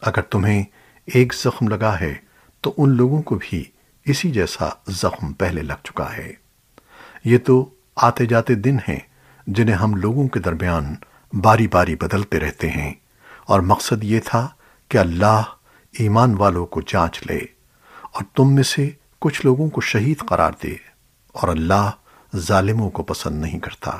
اگر تمہیں ایک زخم لگا ہے، تو ان لوگوں کو بھی اسی جیسا زخم پہلے لگ چکا ہے۔ یہ تو آتے جاتے دن ہیں جنہیں ہم لوگوں کے درمیان باری باری بدلتے رہتے ہیں۔ اور مقصد یہ تھا کہ اللہ ایمان والوں کو جانچ لے اور تم میں سے کچھ لوگوں کو شہید قرار دے اور اللہ ظالموں کو پسند نہیں کرتا۔